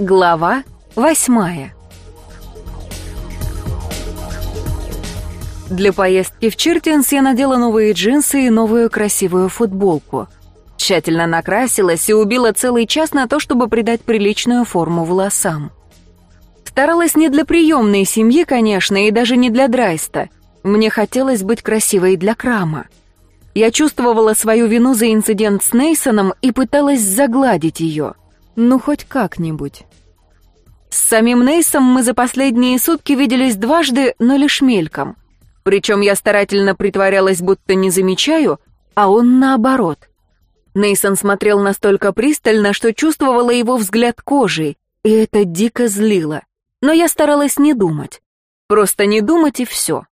Глава восьмая Для поездки в Чиртинс я надела новые джинсы и новую красивую футболку. Тщательно накрасилась и убила целый час на то, чтобы придать приличную форму волосам. Старалась не для приемной семьи, конечно, и даже не для Драйста. Мне хотелось быть красивой для Крама. Я чувствовала свою вину за инцидент с Нейсоном и пыталась загладить ее. Ну, хоть как-нибудь. С самим Нейсом мы за последние сутки виделись дважды, но лишь мельком. Причем я старательно притворялась, будто не замечаю, а он наоборот. Нейсон смотрел настолько пристально, что чувствовала его взгляд кожей, и это дико злило. Но я старалась не думать. Просто не думать и все.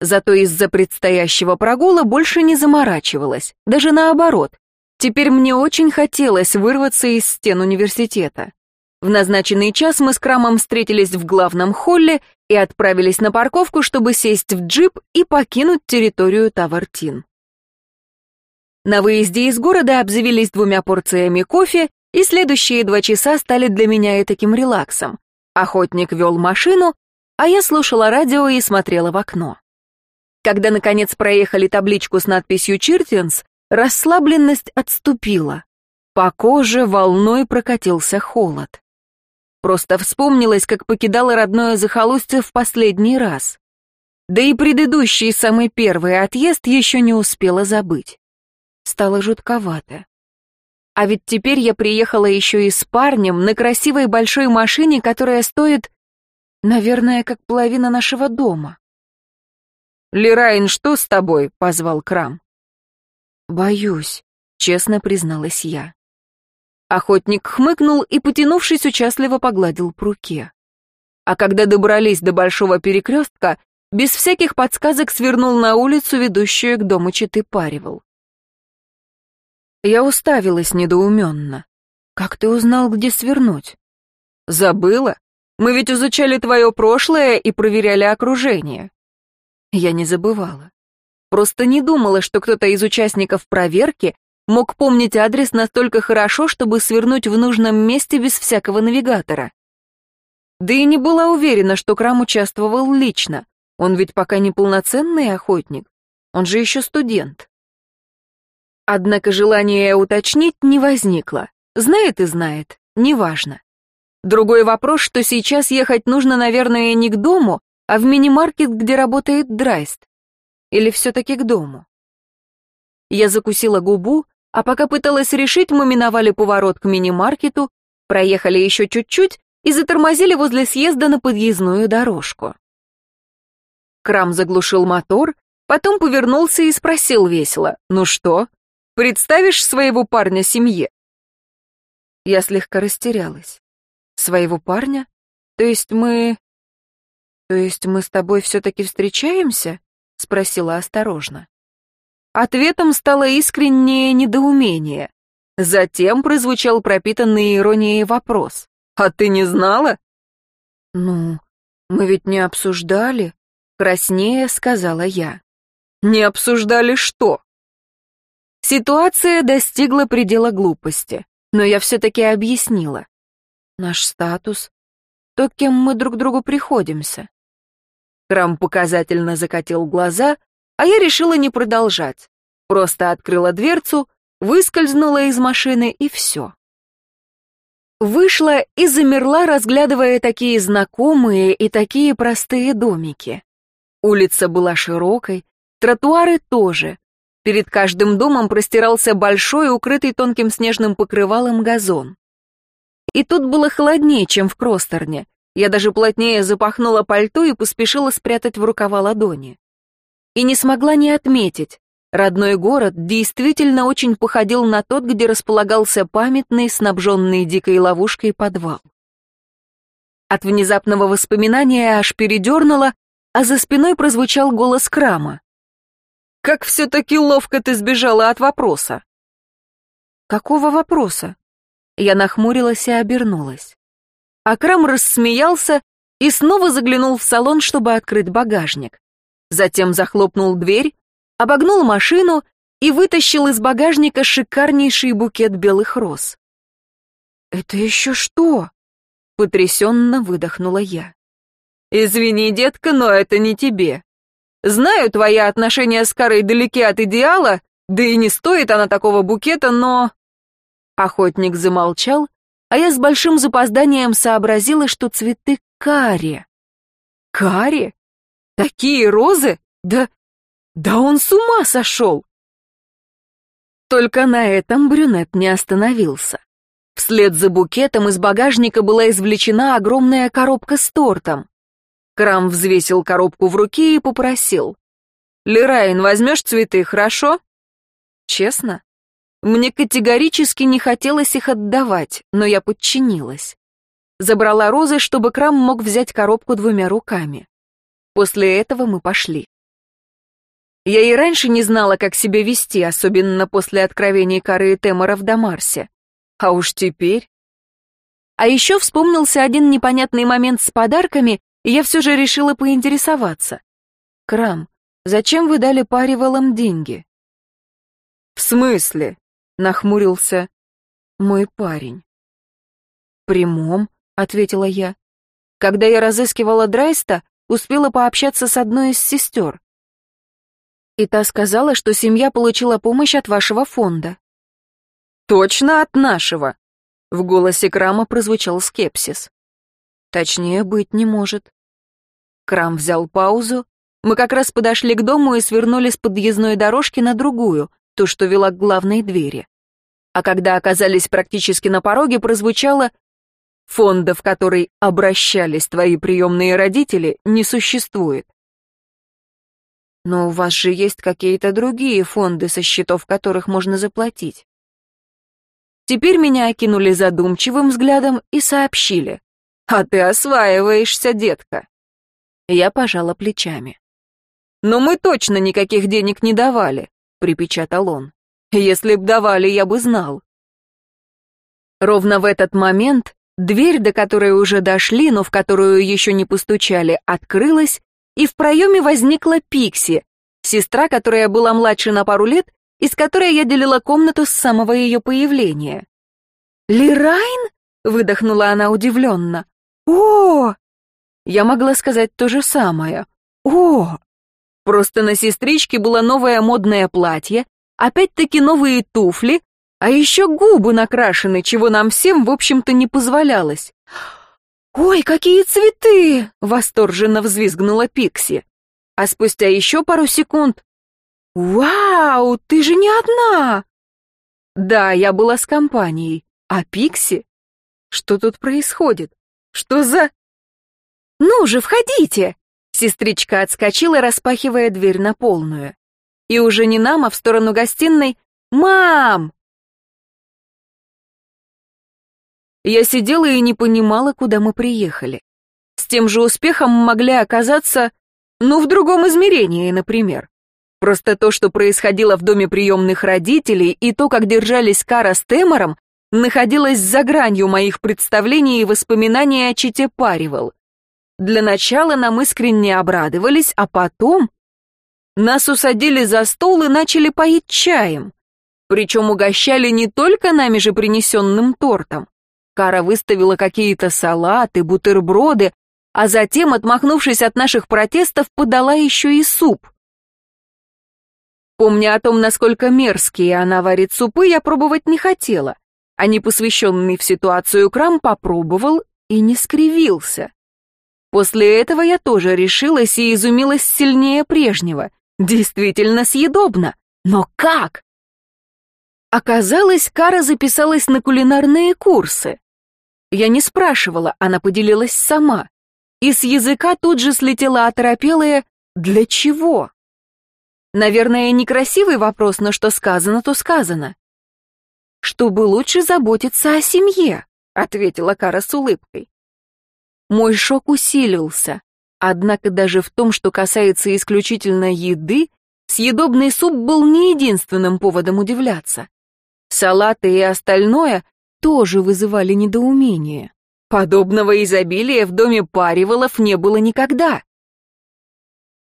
Зато из-за предстоящего прогула больше не заморачивалась, даже наоборот. Теперь мне очень хотелось вырваться из стен университета. В назначенный час мы с Крамом встретились в главном холле и отправились на парковку, чтобы сесть в джип и покинуть территорию Тавартин. На выезде из города обзавелись двумя порциями кофе, и следующие два часа стали для меня и таким релаксом. Охотник вел машину, а я слушала радио и смотрела в окно. Когда, наконец, проехали табличку с надписью «Чиртинс», расслабленность отступила. По коже волной прокатился холод. Просто вспомнилось, как покидала родное захолустье в последний раз. Да и предыдущий, самый первый отъезд еще не успела забыть. Стало жутковато. А ведь теперь я приехала еще и с парнем на красивой большой машине, которая стоит, наверное, как половина нашего дома. «Лерайн, что с тобой?» — позвал Крам. «Боюсь», — честно призналась я. Охотник хмыкнул и, потянувшись, участливо погладил по руке. А когда добрались до большого перекрестка, без всяких подсказок свернул на улицу, ведущую к дому Читы Паривал. Я уставилась недоуменно. «Как ты узнал, где свернуть?» «Забыла? Мы ведь изучали твое прошлое и проверяли окружение». Я не забывала. Просто не думала, что кто-то из участников проверки мог помнить адрес настолько хорошо, чтобы свернуть в нужном месте без всякого навигатора. Да и не была уверена, что Крам участвовал лично. Он ведь пока не полноценный охотник, он же еще студент. Однако желания уточнить не возникло. Знает и знает, неважно. Другой вопрос, что сейчас ехать нужно, наверное, не к дому, а в мини-маркет, где работает Драйст. Или все-таки к дому. Я закусила губу, а пока пыталась решить, мы миновали поворот к мини-маркету, проехали еще чуть-чуть и затормозили возле съезда на подъездную дорожку. Крам заглушил мотор, потом повернулся и спросил весело, «Ну что, представишь своего парня семье?» Я слегка растерялась. «Своего парня? То есть мы... То есть мы с тобой все-таки встречаемся?» — спросила осторожно. Ответом стало искреннее недоумение. Затем прозвучал пропитанный иронией вопрос. «А ты не знала?» «Ну, мы ведь не обсуждали», — краснее сказала я. «Не обсуждали что?» Ситуация достигла предела глупости, но я все-таки объяснила. Наш статус, то, кем мы друг другу приходимся. Крам показательно закатил глаза, а я решила не продолжать. Просто открыла дверцу, выскользнула из машины и все. Вышла и замерла, разглядывая такие знакомые и такие простые домики. Улица была широкой, тротуары тоже. Перед каждым домом простирался большой, укрытый тонким снежным покрывалом газон. И тут было холоднее, чем в Кростерне. Я даже плотнее запахнула пальто и поспешила спрятать в рукава ладони и не смогла не отметить. Родной город действительно очень походил на тот, где располагался памятный, снабженный дикой ловушкой подвал. От внезапного воспоминания аж передернуло, а за спиной прозвучал голос Крама. «Как все-таки ловко ты сбежала от вопроса!» «Какого вопроса?» Я нахмурилась и обернулась. Акрам рассмеялся и снова заглянул в салон, чтобы открыть багажник затем захлопнул дверь, обогнул машину и вытащил из багажника шикарнейший букет белых роз. «Это еще что?» — потрясенно выдохнула я. «Извини, детка, но это не тебе. Знаю, твои отношения с Карой далеки от идеала, да и не стоит она такого букета, но...» Охотник замолчал, а я с большим запозданием сообразила, что цветы кари. Кари? Такие розы? Да... да он с ума сошел! Только на этом брюнет не остановился. Вслед за букетом из багажника была извлечена огромная коробка с тортом. Крам взвесил коробку в руке и попросил. «Лерайн, возьмешь цветы, хорошо?» Честно? Мне категорически не хотелось их отдавать, но я подчинилась. Забрала розы, чтобы Крам мог взять коробку двумя руками. После этого мы пошли. Я и раньше не знала, как себя вести, особенно после откровений Кары и Темора в Дамарсе. А уж теперь... А еще вспомнился один непонятный момент с подарками, и я все же решила поинтересоваться. «Крам, зачем вы дали паре валам деньги?» «В смысле?» — нахмурился мой парень. «Прямом», — ответила я. «Когда я разыскивала Драйста, успела пообщаться с одной из сестер. И та сказала, что семья получила помощь от вашего фонда». «Точно от нашего?» В голосе Крама прозвучал скепсис. «Точнее быть не может». Крам взял паузу. Мы как раз подошли к дому и свернули с подъездной дорожки на другую, ту, что вела к главной двери. А когда оказались практически на пороге, прозвучало «Фонда, в который обращались твои приемные родители, не существует». Но у вас же есть какие-то другие фонды, со счетов которых можно заплатить. Теперь меня окинули задумчивым взглядом и сообщили. «А ты осваиваешься, детка». Я пожала плечами. «Но мы точно никаких денег не давали. — припечатал он. «Если б давали, я бы знал». Ровно в этот момент дверь, до которой уже дошли, но в которую еще не постучали, открылась, и в проеме возникла Пикси, сестра, которая была младше на пару лет, и с которой я делила комнату с самого ее появления. «Лирайн?» — выдохнула она удивленно. «О!» Я могла сказать то же самое. «О!» Просто на сестричке было новое модное платье, опять-таки новые туфли, а еще губы накрашены, чего нам всем, в общем-то, не позволялось. «Ой, какие цветы!» — восторженно взвизгнула Пикси. А спустя еще пару секунд «Вау, ты же не одна!» Да, я была с компанией. А Пикси? Что тут происходит? Что за... «Ну же, входите!» Сестричка отскочила, распахивая дверь на полную. И уже не нам, а в сторону гостиной «Мам!» Я сидела и не понимала, куда мы приехали. С тем же успехом могли оказаться, ну, в другом измерении, например. Просто то, что происходило в доме приемных родителей, и то, как держались Кара с Темором, находилось за гранью моих представлений и воспоминаний о чите Паривал. Для начала нам искренне обрадовались, а потом нас усадили за стол и начали поить чаем. Причем угощали не только нами же принесенным тортом. Кара выставила какие-то салаты, бутерброды, а затем, отмахнувшись от наших протестов, подала еще и суп. Помня о том, насколько мерзкие она варит супы, я пробовать не хотела, а непосвященный в ситуацию Крам попробовал и не скривился. После этого я тоже решилась и изумилась сильнее прежнего. Действительно съедобно. Но как? Оказалось, Кара записалась на кулинарные курсы. Я не спрашивала, она поделилась сама. И с языка тут же слетела оторопелая «Для чего?». Наверное, некрасивый вопрос, но что сказано, то сказано. «Чтобы лучше заботиться о семье», — ответила Кара с улыбкой. Мой шок усилился. Однако даже в том, что касается исключительно еды, съедобный суп был не единственным поводом удивляться. Салаты и остальное тоже вызывали недоумение. Подобного изобилия в доме Паривалов не было никогда.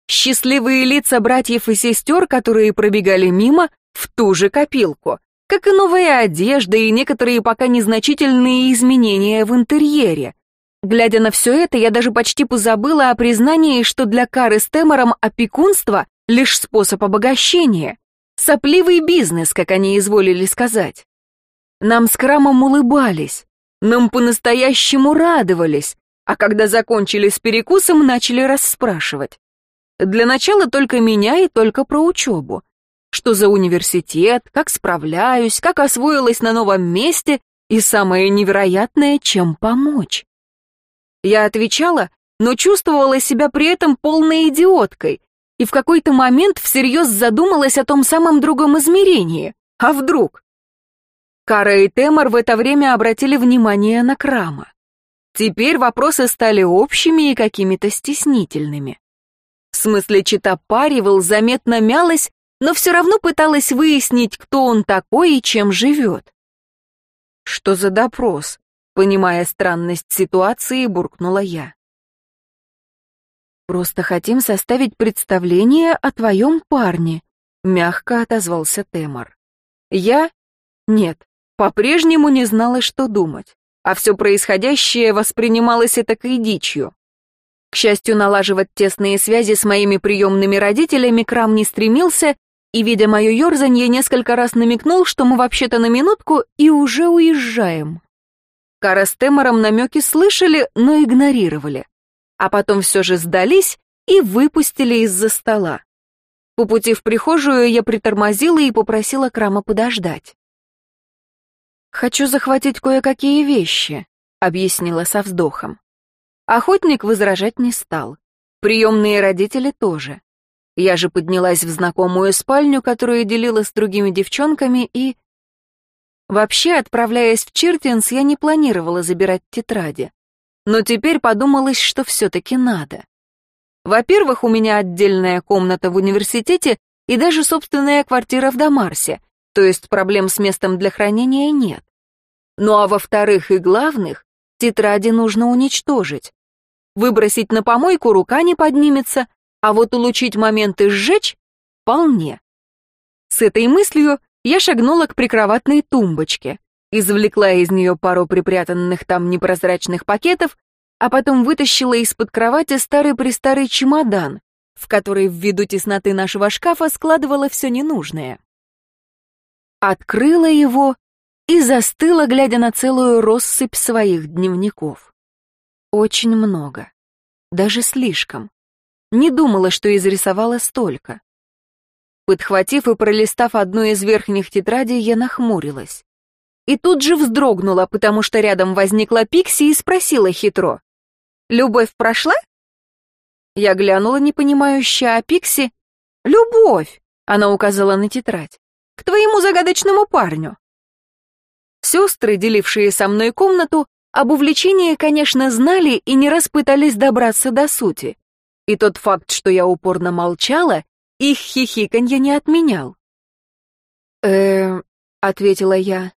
Счастливые лица братьев и сестер, которые пробегали мимо, в ту же копилку. как и новая одежда и некоторые пока незначительные изменения в интерьере. Глядя на все это, я даже почти позабыла о признании, что для Кары с Темором опекунство — лишь способ обогащения. Сопливый бизнес, как они изволили сказать. Нам с Крамом улыбались, нам по-настоящему радовались, а когда закончили с перекусом, начали расспрашивать. Для начала только меня и только про учебу. Что за университет, как справляюсь, как освоилась на новом месте и самое невероятное, чем помочь. Я отвечала, но чувствовала себя при этом полной идиоткой и в какой-то момент всерьез задумалась о том самом другом измерении. А вдруг? Кара и Темор в это время обратили внимание на Крама. Теперь вопросы стали общими и какими-то стеснительными. В смысле, чита Паривал заметно мялась, но все равно пыталась выяснить, кто он такой и чем живет. «Что за допрос?» — понимая странность ситуации, буркнула я. «Просто хотим составить представление о твоем парне», — мягко отозвался Темор. «Я? Нет, по-прежнему не знала, что думать а все происходящее воспринималось этакой дичью. К счастью, налаживать тесные связи с моими приемными родителями Крам не стремился, и, видя мое ерзанье, несколько раз намекнул, что мы вообще-то на минутку и уже уезжаем. Кара с Темором намеки слышали, но игнорировали. А потом все же сдались и выпустили из-за стола. По пути в прихожую я притормозила и попросила Крама подождать. «Хочу захватить кое-какие вещи», — объяснила со вздохом. Охотник возражать не стал. Приемные родители тоже. Я же поднялась в знакомую спальню, которую делила с другими девчонками, и... Вообще, отправляясь в Чиртинс, я не планировала забирать тетради. Но теперь подумалось, что все-таки надо. Во-первых, у меня отдельная комната в университете и даже собственная квартира в Дамарсе, то есть проблем с местом для хранения нет. Ну а во-вторых и главных, тетради нужно уничтожить. Выбросить на помойку рука не поднимется, а вот улучшить момент и сжечь — вполне. С этой мыслью я шагнула к прикроватной тумбочке, извлекла из нее пару припрятанных там непрозрачных пакетов, а потом вытащила из-под кровати старый-престарый чемодан, в который ввиду тесноты нашего шкафа складывала все ненужное открыла его и застыла, глядя на целую россыпь своих дневников. Очень много. Даже слишком. Не думала, что изрисовала столько. Подхватив и пролистав одну из верхних тетрадей, я нахмурилась. И тут же вздрогнула, потому что рядом возникла Пикси и спросила хитро. «Любовь прошла?» Я глянула непонимающе, а Пикси... «Любовь!» — она указала на тетрадь к твоему загадочному парню». Сестры, делившие со мной комнату, об увлечении, конечно, знали и не раз пытались добраться до сути. И тот факт, что я упорно молчала, их хихиканье не отменял. э ответила я.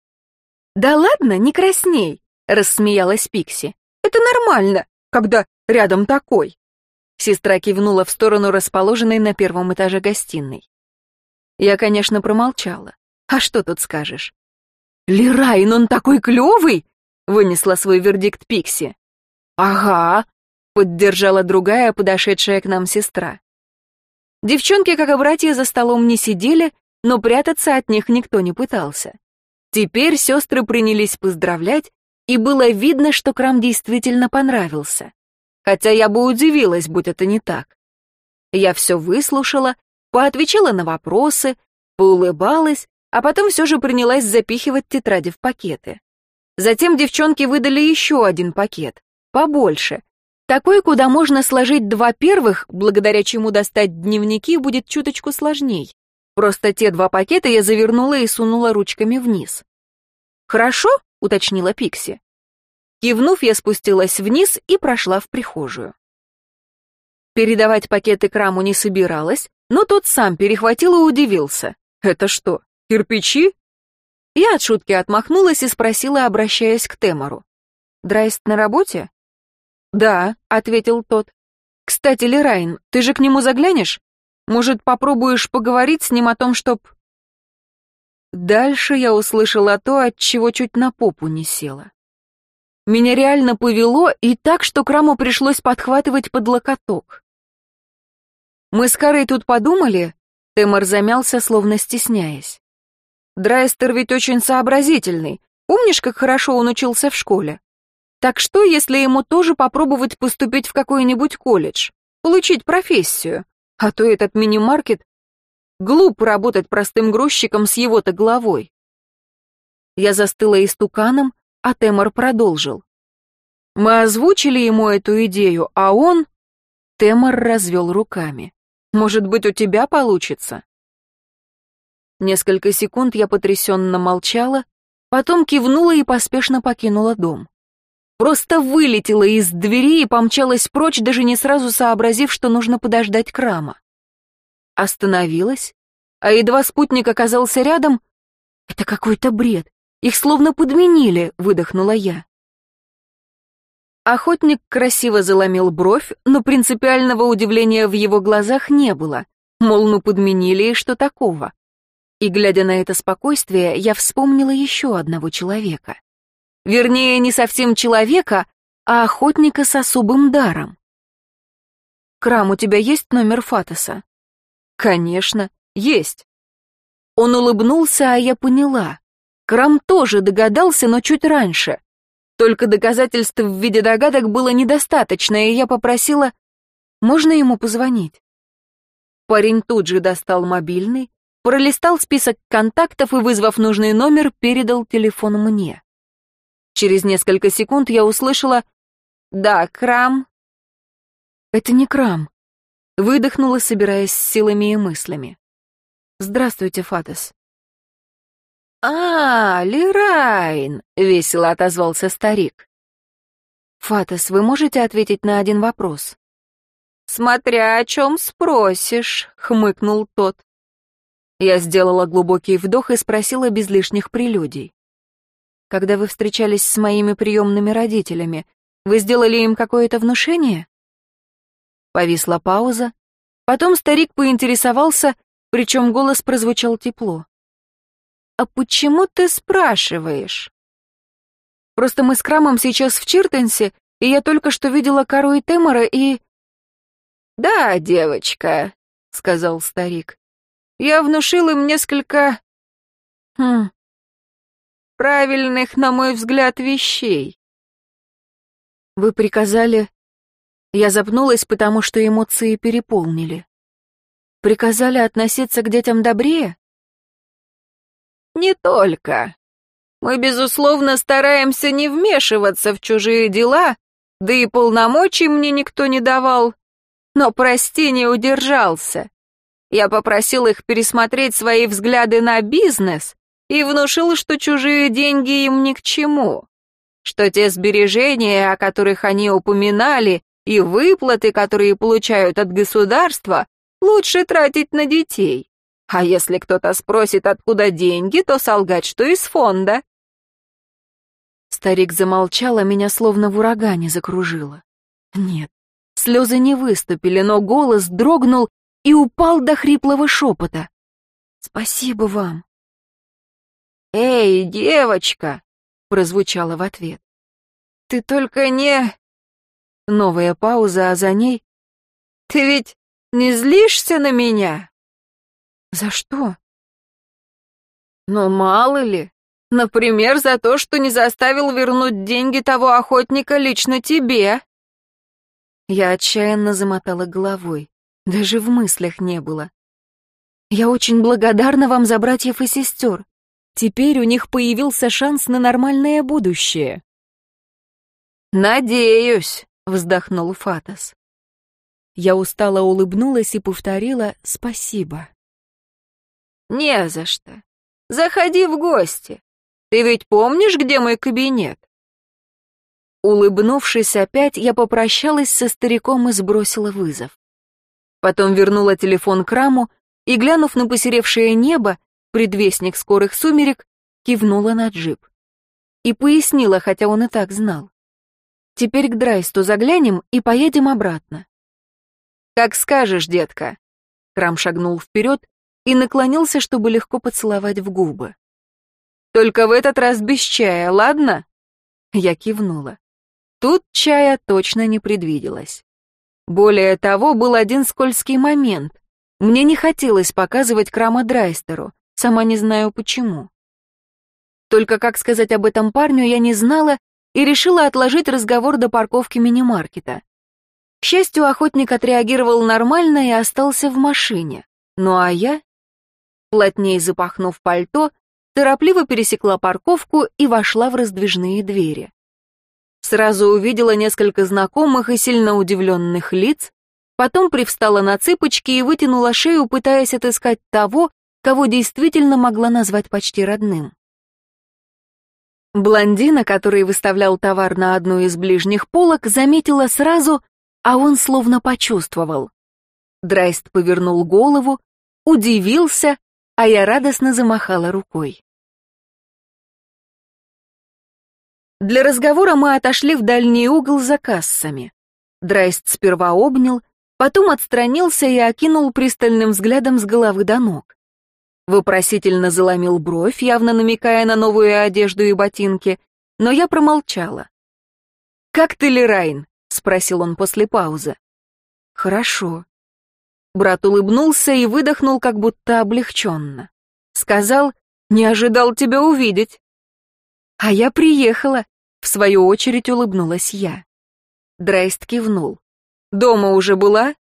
«Да ладно, не красней», — рассмеялась Пикси. «Это нормально, когда рядом такой». Сестра кивнула в сторону расположенной на первом этаже гостиной. Я, конечно, промолчала. А что тут скажешь? «Лерайн, он такой клёвый!» — вынесла свой вердикт Пикси. «Ага», — поддержала другая, подошедшая к нам сестра. Девчонки, как и братья, за столом не сидели, но прятаться от них никто не пытался. Теперь сестры принялись поздравлять, и было видно, что Крам действительно понравился. Хотя я бы удивилась, будь это не так. Я все выслушала, поотвечала на вопросы, поулыбалась, а потом все же принялась запихивать тетради в пакеты. Затем девчонки выдали еще один пакет, побольше, такой, куда можно сложить два первых, благодаря чему достать дневники будет чуточку сложней. Просто те два пакета я завернула и сунула ручками вниз. «Хорошо?» — уточнила Пикси. Кивнув, я спустилась вниз и прошла в прихожую. Передавать пакеты Краму не собиралась, но тот сам перехватил и удивился. «Это что, кирпичи?» Я от шутки отмахнулась и спросила, обращаясь к Темору. «Драйст на работе?» «Да», — ответил тот. «Кстати, Лерайн, ты же к нему заглянешь? Может, попробуешь поговорить с ним о том, чтоб...» Дальше я услышала то, от чего чуть на попу не села. Меня реально повело и так, что Краму пришлось подхватывать под локоток. Мы с Карой тут подумали, Темор замялся, словно стесняясь. Драйстер ведь очень сообразительный. Помнишь, как хорошо он учился в школе? Так что, если ему тоже попробовать поступить в какой-нибудь колледж, получить профессию? А то этот мини-маркет Глупо работать простым грузчиком с его-то головой. Я застыла истуканом, а Темор продолжил. Мы озвучили ему эту идею, а он... Темор развел руками. Может быть, у тебя получится? Несколько секунд я потрясенно молчала, потом кивнула и поспешно покинула дом. Просто вылетела из двери и помчалась прочь, даже не сразу сообразив, что нужно подождать крама. Остановилась, а едва спутник оказался рядом... Это какой-то бред. Их словно подменили, выдохнула я. Охотник красиво заломил бровь, но принципиального удивления в его глазах не было. Мол, ну подменили и что такого? И, глядя на это спокойствие, я вспомнила еще одного человека. Вернее, не совсем человека, а охотника с особым даром. «Крам, у тебя есть номер Фатоса?» «Конечно, есть». Он улыбнулся, а я поняла. Крам тоже догадался, но чуть раньше. Только доказательств в виде догадок было недостаточно, и я попросила, можно ему позвонить. Парень тут же достал мобильный, пролистал список контактов и, вызвав нужный номер, передал телефон мне. Через несколько секунд я услышала «Да, Крам». «Это не Крам», — выдохнула, собираясь с силами и мыслями. «Здравствуйте, Фатес». «А, Лирайн!» — весело отозвался старик. «Фатес, вы можете ответить на один вопрос?» «Смотря о чем спросишь», — хмыкнул тот. Я сделала глубокий вдох и спросила без лишних прелюдий. «Когда вы встречались с моими приемными родителями, вы сделали им какое-то внушение?» Повисла пауза. Потом старик поинтересовался, причем голос прозвучал тепло. «А почему ты спрашиваешь?» «Просто мы с Крамом сейчас в Чиртенсе, и я только что видела Кару и Темора, и...» «Да, девочка», — сказал старик. «Я внушил им несколько... Хм... правильных, на мой взгляд, вещей». «Вы приказали...» Я запнулась, потому что эмоции переполнили. «Приказали относиться к детям добрее?» Не только. Мы, безусловно, стараемся не вмешиваться в чужие дела, да и полномочий мне никто не давал. Но, прости, не удержался. Я попросил их пересмотреть свои взгляды на бизнес и внушил, что чужие деньги им ни к чему, что те сбережения, о которых они упоминали, и выплаты, которые получают от государства, лучше тратить на детей. А если кто-то спросит, откуда деньги, то солгать, что из фонда. Старик замолчал, а меня словно в урагане закружило. Нет, слезы не выступили, но голос дрогнул и упал до хриплого шепота. «Спасибо вам». «Эй, девочка!» — прозвучало в ответ. «Ты только не...» Новая пауза, а за ней... «Ты ведь не злишься на меня?» За что? Ну, мало ли. Например, за то, что не заставил вернуть деньги того охотника лично тебе. Я отчаянно замотала головой. Даже в мыслях не было. Я очень благодарна вам за братьев и сестер. Теперь у них появился шанс на нормальное будущее. «Надеюсь», — вздохнул Фатас. Я устало улыбнулась и повторила «спасибо». «Не за что. Заходи в гости. Ты ведь помнишь, где мой кабинет?» Улыбнувшись опять, я попрощалась со стариком и сбросила вызов. Потом вернула телефон к раму и, глянув на посеревшее небо, предвестник скорых сумерек, кивнула на джип. И пояснила, хотя он и так знал. «Теперь к Драйсту заглянем и поедем обратно». «Как скажешь, детка». Крам шагнул вперед и наклонился, чтобы легко поцеловать в губы. Только в этот раз без чая, ладно?» Я кивнула. Тут чая точно не предвиделось. Более того, был один скользкий момент. Мне не хотелось показывать Крама Драйстеру, сама не знаю почему. Только как сказать об этом парню я не знала и решила отложить разговор до парковки мини-маркета. К счастью, охотник отреагировал нормально и остался в машине. Ну а я, плотнее запахнув пальто, торопливо пересекла парковку и вошла в раздвижные двери. Сразу увидела несколько знакомых и сильно удивленных лиц, потом привстала на цыпочки и вытянула шею, пытаясь отыскать того, кого действительно могла назвать почти родным. Блондина, который выставлял товар на одну из ближних полок, заметила сразу, а он словно почувствовал. Драйст повернул голову, удивился, а я радостно замахала рукой. Для разговора мы отошли в дальний угол за кассами. Драйст сперва обнял, потом отстранился и окинул пристальным взглядом с головы до ног. Вопросительно заломил бровь, явно намекая на новую одежду и ботинки, но я промолчала. «Как ты, Лерайн?» — спросил он после паузы. «Хорошо». Брат улыбнулся и выдохнул, как будто облегченно. Сказал, «Не ожидал тебя увидеть». «А я приехала», — в свою очередь улыбнулась я. Дрейст кивнул. «Дома уже была?»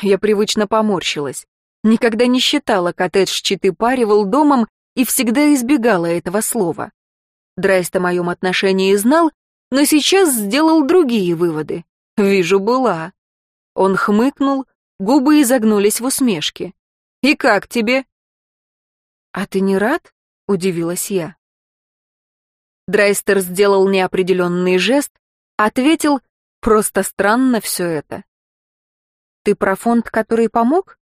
Я привычно поморщилась. Никогда не считала коттедж Читы Паривал домом и всегда избегала этого слова. Драйст о моем отношении знал, но сейчас сделал другие выводы. Вижу, была. Он хмыкнул, губы изогнулись в усмешке. «И как тебе?» «А ты не рад?» — удивилась я. Драйстер сделал неопределенный жест, ответил, просто странно все это. «Ты про фонд, который помог?»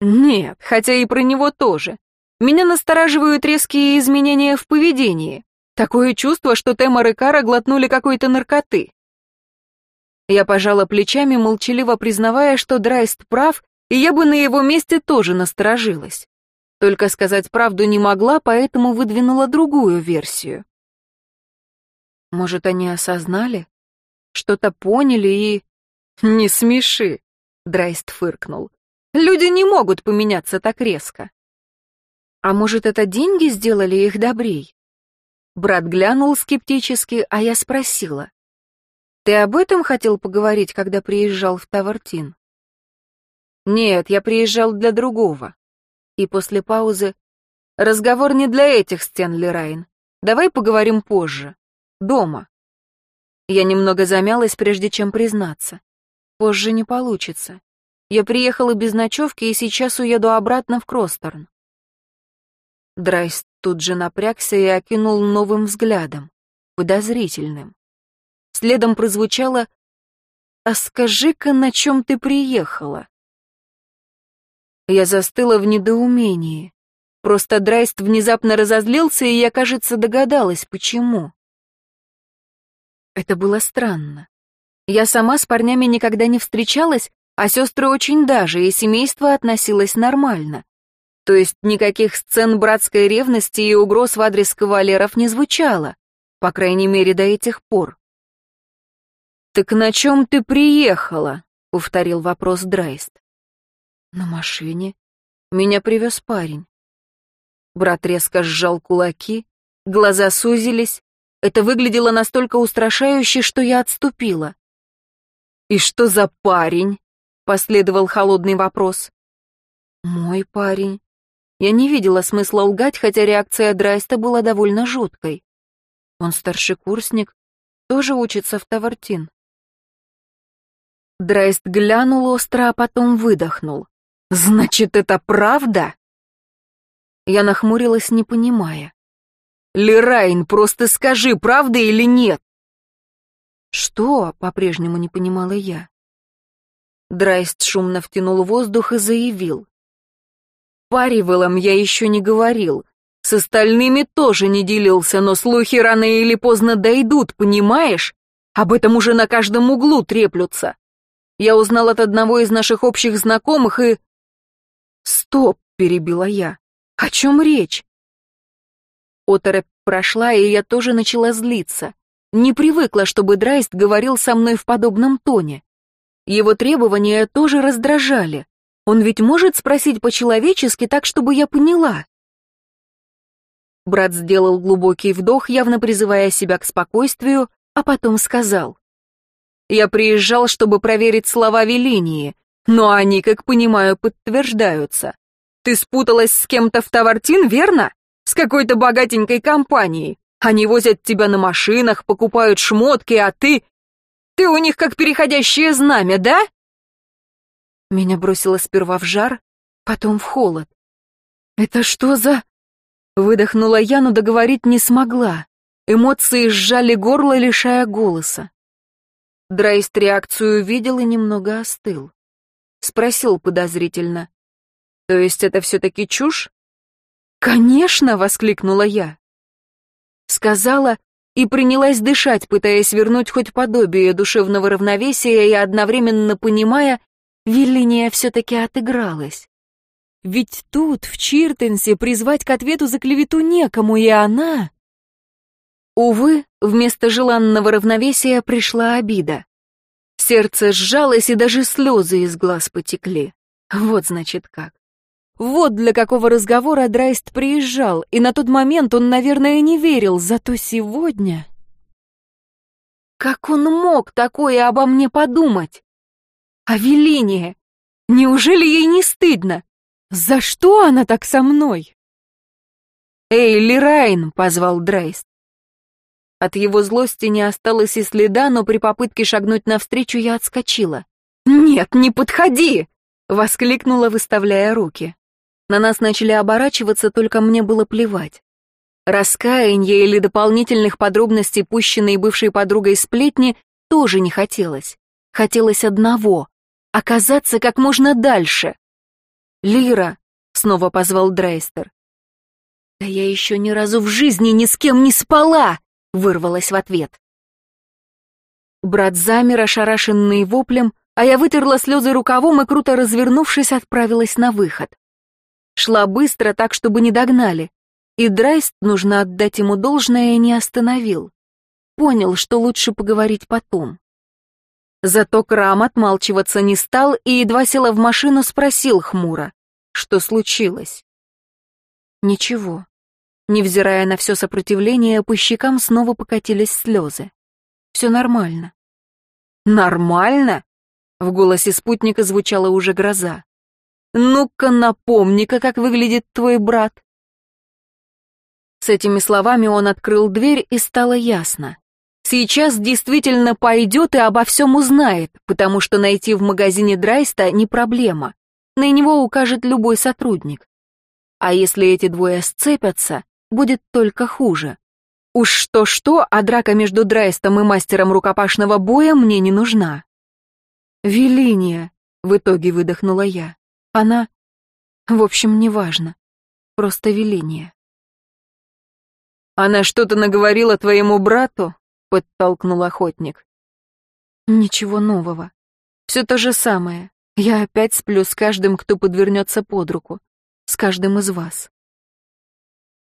«Нет, хотя и про него тоже. Меня настораживают резкие изменения в поведении. Такое чувство, что Темор и Кара глотнули какой-то наркоты. Я пожала плечами, молчаливо признавая, что Драйст прав, и я бы на его месте тоже насторожилась. Только сказать правду не могла, поэтому выдвинула другую версию. Может, они осознали? Что-то поняли и... «Не смеши», — Драйст фыркнул. «Люди не могут поменяться так резко». «А может, это деньги сделали их добрей?» Брат глянул скептически, а я спросила. «Ты об этом хотел поговорить, когда приезжал в Тавартин?» «Нет, я приезжал для другого». И после паузы... «Разговор не для этих стен, Лерайн. Давай поговорим позже. Дома». Я немного замялась, прежде чем признаться. Позже не получится. Я приехала без ночевки и сейчас уеду обратно в Кросторн. Драйс тут же напрягся и окинул новым взглядом, подозрительным. Следом прозвучало «А скажи-ка, на чем ты приехала?» Я застыла в недоумении. Просто Драйст внезапно разозлился, и я, кажется, догадалась, почему. Это было странно. Я сама с парнями никогда не встречалась, а сестры очень даже, и семейство относилось нормально. То есть никаких сцен братской ревности и угроз в адрес кавалеров не звучало, по крайней мере, до этих пор. «Так на чем ты приехала?» — повторил вопрос Драйст. «На машине. Меня привез парень». Брат резко сжал кулаки, глаза сузились. Это выглядело настолько устрашающе, что я отступила. «И что за парень?» — последовал холодный вопрос. «Мой парень», я не видела смысла лгать, хотя реакция Драйста была довольно жуткой. Он старший курсник, тоже учится в Тавартин. Драйст глянул остро, а потом выдохнул. «Значит, это правда?» Я нахмурилась, не понимая. «Лерайн, просто скажи, правда или нет?» «Что?» — по-прежнему не понимала я. Драйст шумно втянул воздух и заявил. Паривелом я еще не говорил. С остальными тоже не делился, но слухи рано или поздно дойдут, понимаешь? Об этом уже на каждом углу треплются. Я узнал от одного из наших общих знакомых и... Стоп, перебила я. О чем речь? Оторопь прошла, и я тоже начала злиться. Не привыкла, чтобы Драйст говорил со мной в подобном тоне. Его требования тоже раздражали. Он ведь может спросить по-человечески так, чтобы я поняла. Брат сделал глубокий вдох, явно призывая себя к спокойствию, а потом сказал. «Я приезжал, чтобы проверить слова Велинии, но они, как понимаю, подтверждаются. Ты спуталась с кем-то в Тавартин, верно? С какой-то богатенькой компанией. Они возят тебя на машинах, покупают шмотки, а ты... Ты у них как переходящее знамя, да?» Меня бросило сперва в жар, потом в холод. «Это что за...» Выдохнула я, но договорить не смогла. Эмоции сжали горло, лишая голоса. Драйст реакцию видел и немного остыл. Спросил подозрительно. «То есть это все-таки чушь?» «Конечно!» — воскликнула я. Сказала и принялась дышать, пытаясь вернуть хоть подобие душевного равновесия и одновременно понимая, Велиния все-таки отыгралась. Ведь тут, в Чиртенсе, призвать к ответу за клевету некому, и она... Увы, вместо желанного равновесия пришла обида. Сердце сжалось, и даже слезы из глаз потекли. Вот значит как. Вот для какого разговора Драйст приезжал, и на тот момент он, наверное, не верил, зато сегодня... Как он мог такое обо мне подумать? А Велиния? Неужели ей не стыдно? За что она так со мной? «Эй, Лирайн!» — позвал Дрейст. От его злости не осталось и следа, но при попытке шагнуть навстречу я отскочила. «Нет, не подходи!» — воскликнула, выставляя руки. На нас начали оборачиваться, только мне было плевать. Раскаяния или дополнительных подробностей, пущенной бывшей подругой сплетни, тоже не хотелось. Хотелось одного оказаться как можно дальше. «Лира!» — снова позвал Дрейстер. «Да я еще ни разу в жизни ни с кем не спала!» — вырвалась в ответ. Брат замер, ошарашенный воплем, а я вытерла слезы рукавом и, круто развернувшись, отправилась на выход. Шла быстро, так, чтобы не догнали, и Драйст, нужно отдать ему должное, не остановил. Понял, что лучше поговорить потом. Зато Крам отмалчиваться не стал и едва села в машину, спросил хмуро, что случилось. Ничего. Невзирая на все сопротивление, по щекам снова покатились слезы. Все нормально. Нормально? В голосе спутника звучала уже гроза. Ну-ка напомни-ка, как выглядит твой брат. С этими словами он открыл дверь, и стало ясно. Сейчас действительно пойдет и обо всем узнает, потому что найти в магазине Драйста не проблема. На него укажет любой сотрудник. А если эти двое сцепятся, будет только хуже. Уж что-что, а драка между Драйстом и мастером рукопашного боя мне не нужна. «Велиния», — в итоге выдохнула я. «Она... В общем, неважно. Просто Велиния». «Она что-то наговорила твоему брату?» — подтолкнул охотник. «Ничего нового. Все то же самое. Я опять сплю с каждым, кто подвернется под руку. С каждым из вас».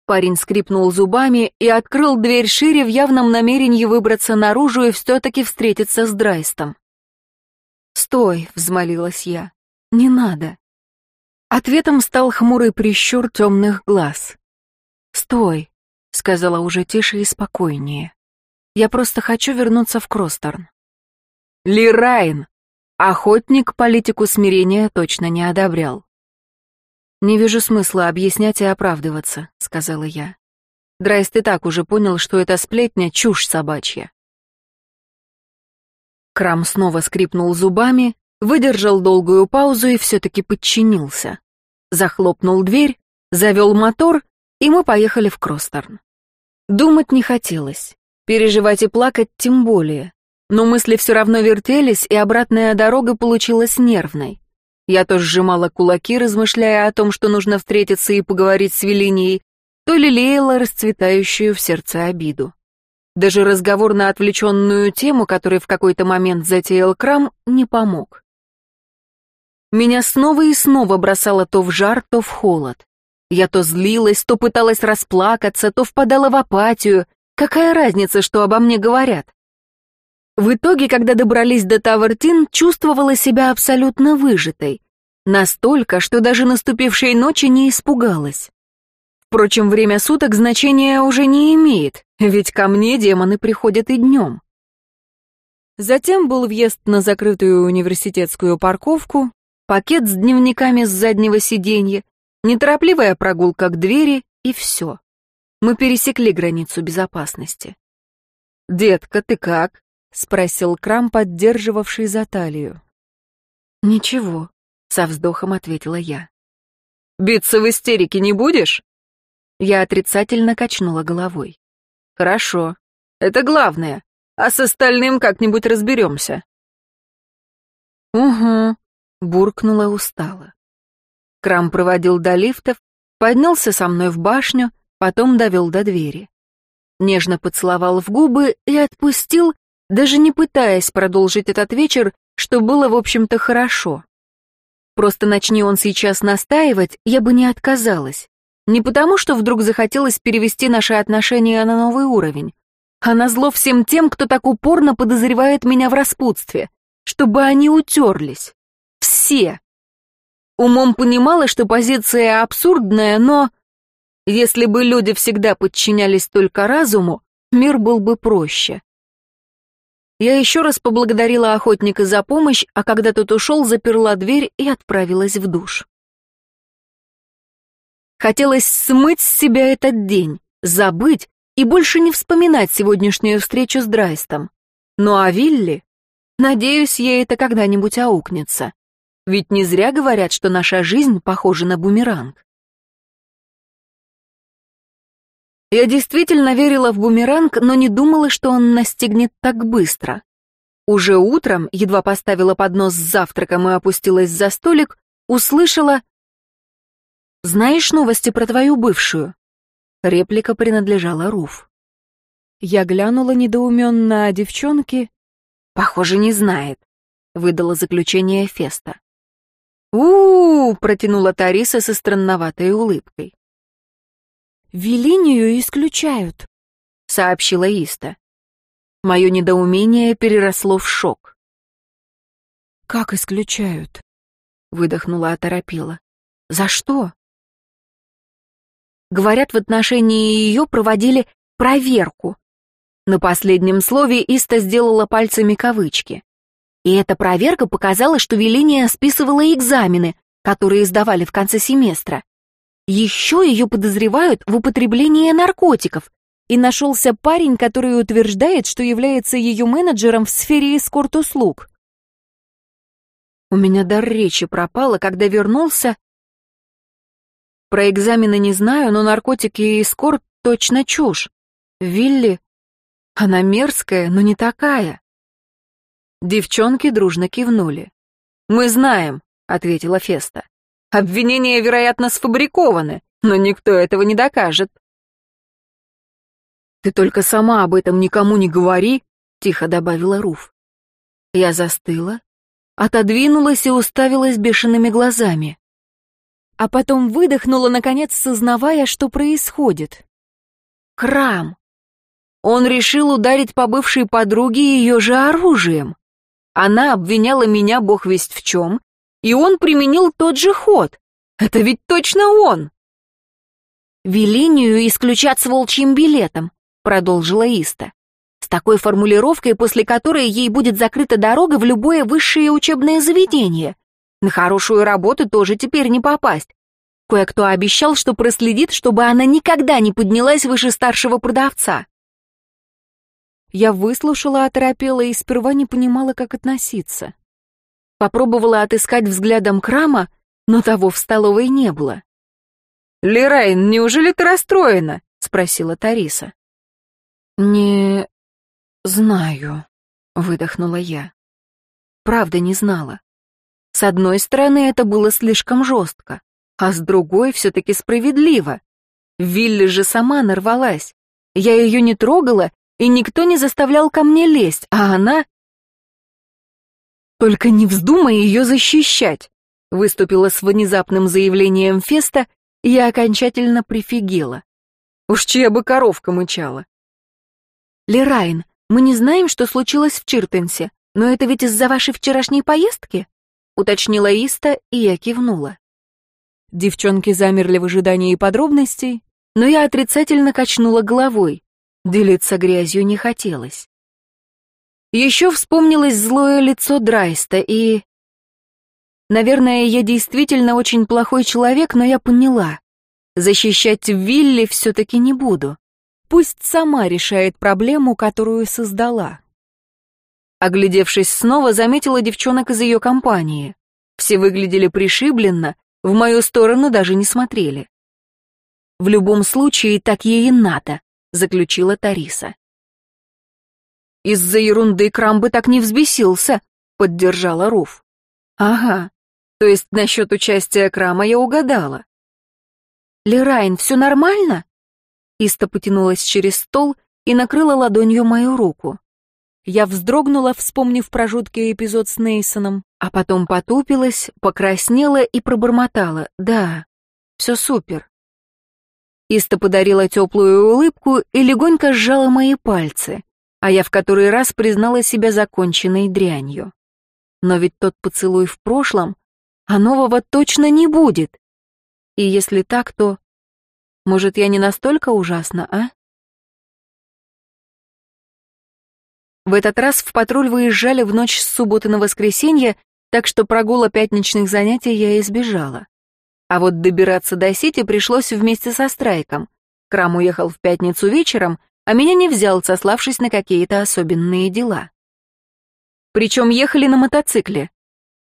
Парень скрипнул зубами и открыл дверь шире в явном намерении выбраться наружу и все-таки встретиться с Драйстом. «Стой!» — взмолилась я. «Не надо!» Ответом стал хмурый прищур темных глаз. «Стой!» — сказала уже тише и спокойнее. Я просто хочу вернуться в Кросторн. Лирайн! Охотник политику смирения точно не одобрял. «Не вижу смысла объяснять и оправдываться», — сказала я. Драйст и так уже понял, что эта сплетня — чушь собачья. Крам снова скрипнул зубами, выдержал долгую паузу и все-таки подчинился. Захлопнул дверь, завел мотор, и мы поехали в Кросторн. Думать не хотелось. Переживать и плакать тем более. Но мысли все равно вертелись, и обратная дорога получилась нервной. Я то сжимала кулаки, размышляя о том, что нужно встретиться и поговорить с Велинией, то лелеяла расцветающую в сердце обиду. Даже разговор на отвлеченную тему, который в какой-то момент затеял Крам, не помог. Меня снова и снова бросало то в жар, то в холод. Я то злилась, то пыталась расплакаться, то впадала в апатию. Какая разница, что обо мне говорят? В итоге, когда добрались до Тавертин, чувствовала себя абсолютно выжатой. Настолько, что даже наступившей ночи не испугалась. Впрочем, время суток значения уже не имеет, ведь ко мне демоны приходят и днем. Затем был въезд на закрытую университетскую парковку, пакет с дневниками с заднего сиденья, неторопливая прогулка к двери и все. Мы пересекли границу безопасности. «Детка, ты как?» — спросил Крам, поддерживавший за талию. «Ничего», — со вздохом ответила я. «Биться в истерике не будешь?» Я отрицательно качнула головой. «Хорошо. Это главное. А с остальным как-нибудь разберемся». «Угу», — буркнула устало. Крам проводил до лифтов, поднялся со мной в башню, потом довел до двери. Нежно поцеловал в губы и отпустил, даже не пытаясь продолжить этот вечер, что было, в общем-то, хорошо. Просто начни он сейчас настаивать, я бы не отказалась. Не потому, что вдруг захотелось перевести наши отношения на новый уровень, а назло всем тем, кто так упорно подозревает меня в распутстве, чтобы они утерлись. Все. Умом понимала, что позиция абсурдная, но... Если бы люди всегда подчинялись только разуму, мир был бы проще. Я еще раз поблагодарила охотника за помощь, а когда тот ушел, заперла дверь и отправилась в душ. Хотелось смыть с себя этот день, забыть и больше не вспоминать сегодняшнюю встречу с Драйстом. Ну а Вилли? Надеюсь, ей это когда-нибудь аукнется. Ведь не зря говорят, что наша жизнь похожа на бумеранг. Я действительно верила в бумеранг, но не думала, что он настигнет так быстро. Уже утром, едва поставила поднос с завтраком и опустилась за столик, услышала «Знаешь новости про твою бывшую?» Реплика принадлежала Руф. Я глянула недоуменно, а девчонки... «Похоже, не знает», — выдала заключение Феста. у, -у, -у протянула Тариса со странноватой улыбкой. «Велинию исключают», — сообщила Иста. Мое недоумение переросло в шок. «Как исключают?» — выдохнула оторопела. «За что?» Говорят, в отношении ее проводили проверку. На последнем слове Иста сделала пальцами кавычки. И эта проверка показала, что Велиния списывала экзамены, которые сдавали в конце семестра. Еще ее подозревают в употреблении наркотиков, и нашелся парень, который утверждает, что является ее менеджером в сфере эскорт-услуг. У меня дар речи пропало, когда вернулся про экзамены не знаю, но наркотики и эскорт точно чушь. Вилли, она мерзкая, но не такая. Девчонки дружно кивнули. «Мы знаем», — ответила Феста. «Обвинения, вероятно, сфабрикованы, но никто этого не докажет». «Ты только сама об этом никому не говори», — тихо добавила Руф. Я застыла, отодвинулась и уставилась бешеными глазами а потом выдохнула, наконец сознавая, что происходит. Крам. Он решил ударить по бывшей подруге ее же оружием. Она обвиняла меня бог весть в чем, и он применил тот же ход. Это ведь точно он. «Велинию исключат с волчьим билетом», — продолжила Иста. «С такой формулировкой, после которой ей будет закрыта дорога в любое высшее учебное заведение. На хорошую работу тоже теперь не попасть. Кое-кто обещал, что проследит, чтобы она никогда не поднялась выше старшего продавца. Я выслушала, оторопела и сперва не понимала, как относиться. Попробовала отыскать взглядом Крама, но того в столовой не было. «Лерайн, неужели ты расстроена?» — спросила Тариса. «Не знаю», — выдохнула я. Правда не знала. С одной стороны, это было слишком жестко, а с другой все-таки справедливо. Вилли же сама нарвалась. Я ее не трогала, и никто не заставлял ко мне лезть, а она... «Только не вздумай ее защищать», — выступила с внезапным заявлением Феста я окончательно прифигела. Уж чья бы коровка мычала. «Лерайн, мы не знаем, что случилось в Чиртенсе, но это ведь из-за вашей вчерашней поездки?» — уточнила Иста, и я кивнула. Девчонки замерли в ожидании подробностей, но я отрицательно качнула головой. Делиться грязью не хотелось. Еще вспомнилось злое лицо Драйста и... Наверное, я действительно очень плохой человек, но я поняла. Защищать Вилли все-таки не буду. Пусть сама решает проблему, которую создала. Оглядевшись снова, заметила девчонок из ее компании. Все выглядели пришибленно, в мою сторону даже не смотрели. «В любом случае, так ей и надо», — заключила Тариса. «Из-за ерунды Крам бы так не взбесился», — поддержала Руф. «Ага, то есть насчет участия Крама я угадала». «Лерайн, все нормально?» Иста потянулась через стол и накрыла ладонью мою руку. Я вздрогнула, вспомнив про жуткий эпизод с Нейсоном, а потом потупилась, покраснела и пробормотала. «Да, все супер». Иста подарила теплую улыбку и легонько сжала мои пальцы, а я в который раз признала себя законченной дрянью. Но ведь тот поцелуй в прошлом, а нового точно не будет. И если так, то... Может, я не настолько ужасна, а? В этот раз в патруль выезжали в ночь с субботы на воскресенье, так что прогула пятничных занятий я избежала. А вот добираться до Сити пришлось вместе со Страйком. Крам уехал в пятницу вечером, а меня не взял, сославшись на какие-то особенные дела. Причем ехали на мотоцикле.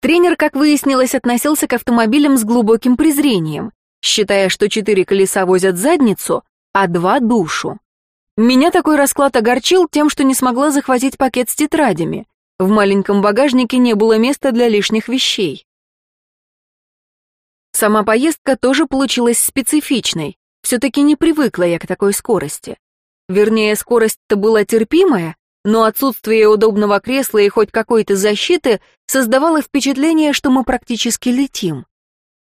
Тренер, как выяснилось, относился к автомобилям с глубоким презрением, считая, что четыре колеса возят задницу, а два — душу. Меня такой расклад огорчил тем, что не смогла захватить пакет с тетрадями. В маленьком багажнике не было места для лишних вещей. Сама поездка тоже получилась специфичной. Все-таки не привыкла я к такой скорости. Вернее, скорость-то была терпимая, но отсутствие удобного кресла и хоть какой-то защиты создавало впечатление, что мы практически летим.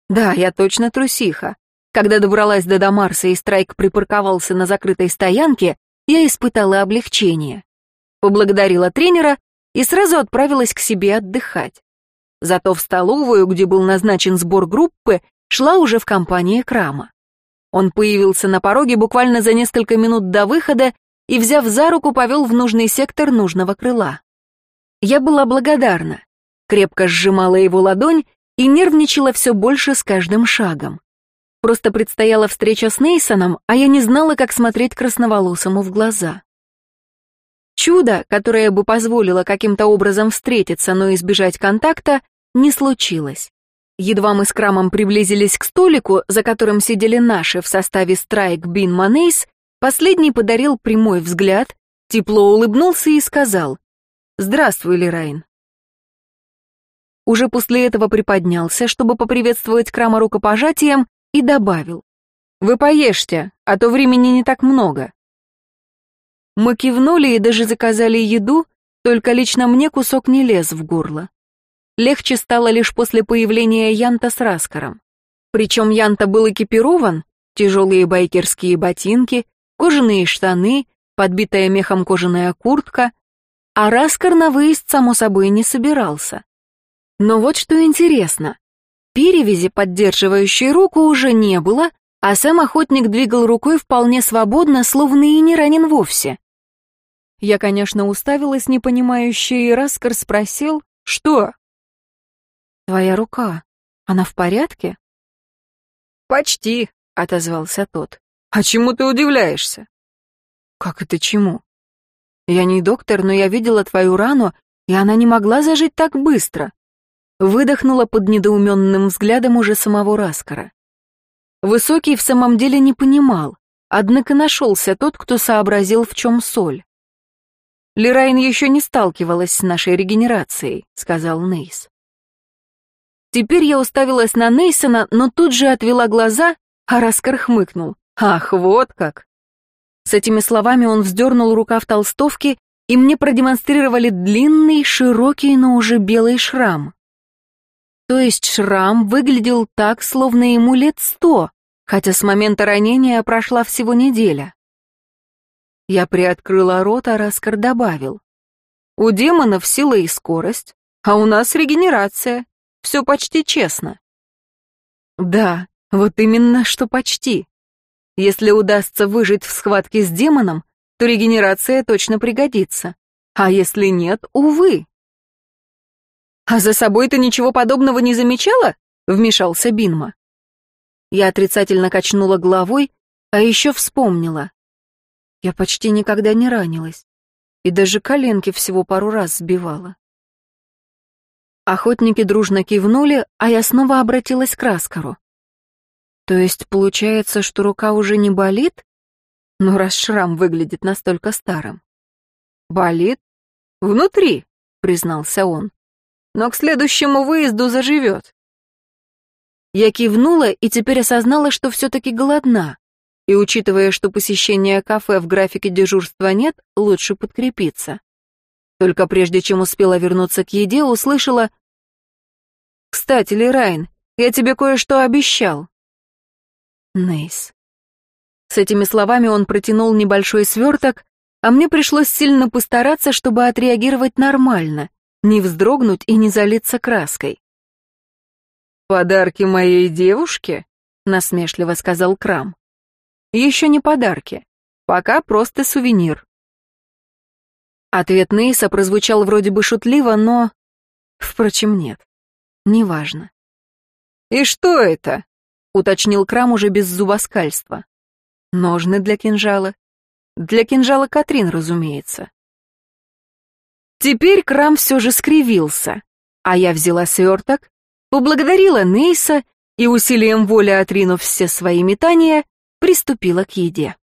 Да, я точно трусиха. Когда добралась до Дамарса и Страйк припарковался на закрытой стоянке, я испытала облегчение. Поблагодарила тренера и сразу отправилась к себе отдыхать. Зато в столовую, где был назначен сбор группы, шла уже в компании Крама. Он появился на пороге буквально за несколько минут до выхода и, взяв за руку, повел в нужный сектор нужного крыла. Я была благодарна, крепко сжимала его ладонь и нервничала все больше с каждым шагом. Просто предстояла встреча с Нейсоном, а я не знала, как смотреть красноволосому в глаза. Чудо, которое бы позволило каким-то образом встретиться, но избежать контакта, не случилось. Едва мы с Крамом приблизились к столику, за которым сидели наши в составе Страйк Бин Манейс, последний подарил прямой взгляд, тепло улыбнулся и сказал «Здравствуй, Лерайн». Уже после этого приподнялся, чтобы поприветствовать Крама рукопожатием, и добавил. «Вы поешьте, а то времени не так много». Мы кивнули и даже заказали еду, только лично мне кусок не лез в горло. Легче стало лишь после появления Янта с Раскаром. Причем Янта был экипирован, тяжелые байкерские ботинки, кожаные штаны, подбитая мехом кожаная куртка, а Раскар на выезд, само собой, не собирался. Но вот что интересно. Перевязи, поддерживающей руку, уже не было, а сам охотник двигал рукой вполне свободно, словно и не ранен вовсе. Я, конечно, уставилась непонимающе, и Раскар спросил, что? «Твоя рука, она в порядке?» «Почти», — отозвался тот. «А чему ты удивляешься?» «Как это чему?» «Я не доктор, но я видела твою рану, и она не могла зажить так быстро. Выдохнула под недоуменным взглядом уже самого Раскара. Высокий в самом деле не понимал, однако нашелся тот, кто сообразил, в чем соль. «Лерайн еще не сталкивалась с нашей регенерацией», — сказал Нейс. Теперь я уставилась на Нейсона, но тут же отвела глаза, а Раскар хмыкнул. «Ах, вот как!» С этими словами он вздернул рукав толстовки, и мне продемонстрировали длинный, широкий, но уже белый шрам. То есть шрам выглядел так, словно ему лет сто, хотя с момента ранения прошла всего неделя. Я приоткрыла рот, а Раскар добавил. У демонов сила и скорость, а у нас регенерация. Все почти честно. Да, вот именно, что почти. Если удастся выжить в схватке с демоном, то регенерация точно пригодится. А если нет, увы. «А за собой ты ничего подобного не замечала?» — вмешался Бинма. Я отрицательно качнула головой, а еще вспомнила. Я почти никогда не ранилась, и даже коленки всего пару раз сбивала. Охотники дружно кивнули, а я снова обратилась к Раскару. То есть получается, что рука уже не болит? Ну, раз шрам выглядит настолько старым. Болит? Внутри, признался он. Но к следующему выезду заживет. Я кивнула и теперь осознала, что все-таки голодна. И учитывая, что посещения кафе в графике дежурства нет, лучше подкрепиться. Только прежде чем успела вернуться к еде, услышала «Кстати, Лерайн, я тебе кое-что обещал». Нейс. С этими словами он протянул небольшой сверток, а мне пришлось сильно постараться, чтобы отреагировать нормально, не вздрогнуть и не залиться краской. «Подарки моей девушке?» — насмешливо сказал Крам. «Еще не подарки. Пока просто сувенир». Ответ Нейса прозвучал вроде бы шутливо, но... Впрочем, нет. Неважно. «И что это?» уточнил Крам уже без зубоскальства. Ножны для кинжала. Для кинжала Катрин, разумеется. Теперь Крам все же скривился, а я взяла сверток, поблагодарила Нейса и усилием воли отринув все свои метания, приступила к еде.